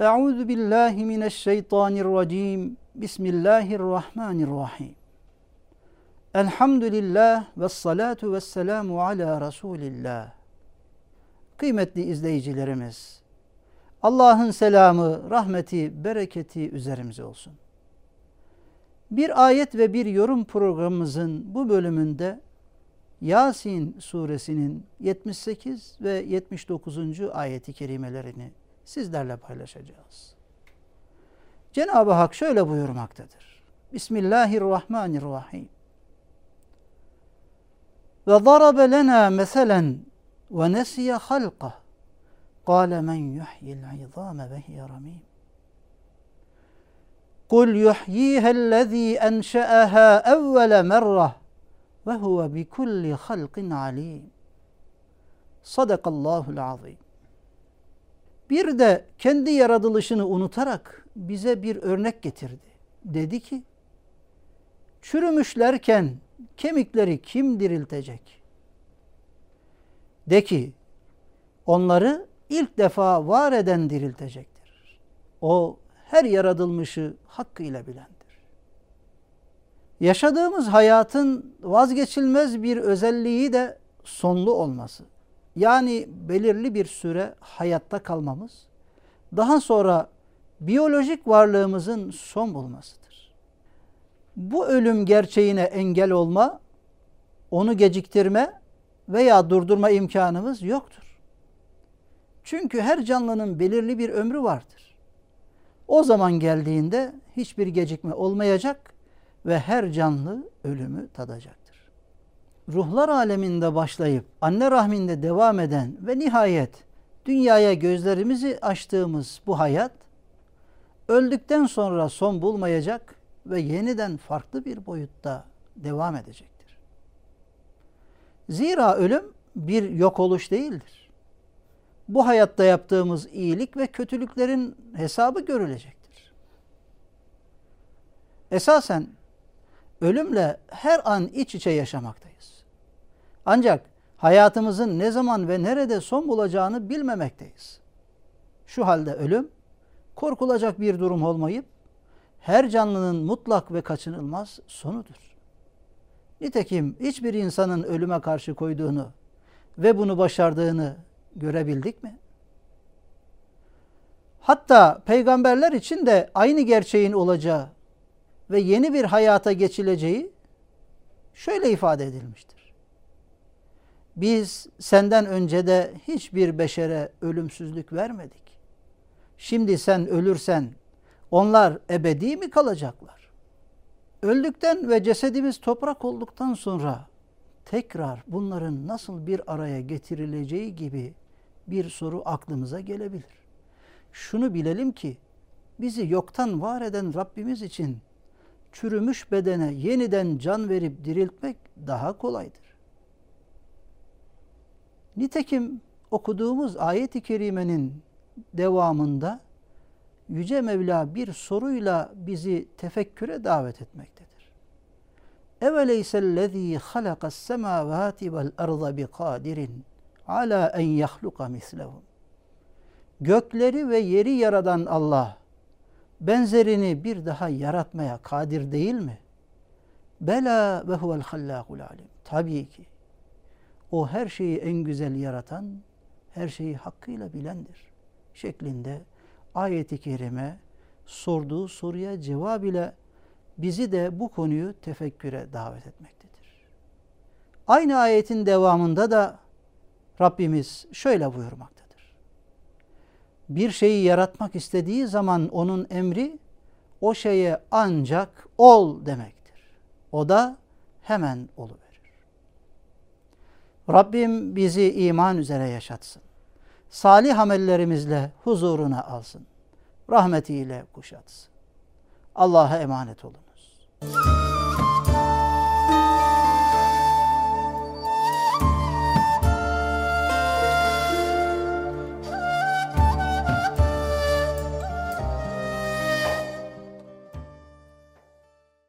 Euzu billahi mineşşeytanirracim. Bismillahirrahmanirrahim. Elhamdülillah ve salatu ve selamu ala Resulillah. Kıymetli izleyicilerimiz, Allah'ın selamı, rahmeti, bereketi üzerimize olsun. Bir ayet ve bir yorum programımızın bu bölümünde Yasin suresinin 78 ve 79. ayeti kerimelerini sizlerle paylaşacağız. Cenab-ı Hak şöyle buyurmaktadır. Bismillahirrahmanirrahim. Ve darabe lena meselen ve nesiye halqah. Kale men yuhyil izame ve hiye ramim. yuhyiha allazi الذي أنشأها أول ve huve bi kulli halqin alim. Sadakallahu'l azim. Bir de kendi yaratılışını unutarak bize bir örnek getirdi. Dedi ki, çürümüşlerken kemikleri kim diriltecek? De ki, onları ilk defa var eden diriltecektir. O her yaratılmışı hakkıyla bilendir. Yaşadığımız hayatın vazgeçilmez bir özelliği de sonlu olması. Yani belirli bir süre hayatta kalmamız, daha sonra biyolojik varlığımızın son bulmasıdır. Bu ölüm gerçeğine engel olma, onu geciktirme veya durdurma imkanımız yoktur. Çünkü her canlının belirli bir ömrü vardır. O zaman geldiğinde hiçbir gecikme olmayacak ve her canlı ölümü tadacaktır. Ruhlar aleminde başlayıp anne rahminde devam eden ve nihayet dünyaya gözlerimizi açtığımız bu hayat öldükten sonra son bulmayacak ve yeniden farklı bir boyutta devam edecektir. Zira ölüm bir yok oluş değildir. Bu hayatta yaptığımız iyilik ve kötülüklerin hesabı görülecektir. Esasen ölümle her an iç içe yaşamaktayız. Ancak hayatımızın ne zaman ve nerede son bulacağını bilmemekteyiz. Şu halde ölüm korkulacak bir durum olmayıp her canlının mutlak ve kaçınılmaz sonudur. Nitekim hiçbir insanın ölüme karşı koyduğunu ve bunu başardığını görebildik mi? Hatta peygamberler için de aynı gerçeğin olacağı ve yeni bir hayata geçileceği şöyle ifade edilmiştir. Biz senden önce de hiçbir beşere ölümsüzlük vermedik. Şimdi sen ölürsen onlar ebedi mi kalacaklar? Öldükten ve cesedimiz toprak olduktan sonra tekrar bunların nasıl bir araya getirileceği gibi bir soru aklımıza gelebilir. Şunu bilelim ki bizi yoktan var eden Rabbimiz için çürümüş bedene yeniden can verip diriltmek daha kolaydır. Nitekim okuduğumuz ayet-i kerimenin devamında Yüce Mevla bir soruyla bizi tefekküre davet etmektedir. Eveleysellezî halakas semâvâti vel arda bi kadirin ala en yahluka mislehum. Gökleri ve yeri yaradan Allah benzerini bir daha yaratmaya kadir değil mi? Bela ve huvel hallâkul alim. Tabii ki. O her şeyi en güzel yaratan, her şeyi hakkıyla bilendir. Şeklinde ayeti kerime sorduğu soruya cevap ile bizi de bu konuyu tefekküre davet etmektedir. Aynı ayetin devamında da Rabbimiz şöyle buyurmaktadır. Bir şeyi yaratmak istediği zaman onun emri o şeye ancak ol demektir. O da hemen oluverir. Rabbim bizi iman üzere yaşatsın. Salih amellerimizle huzuruna alsın. Rahmetiyle kuşatsın. Allah'a emanet olunuz.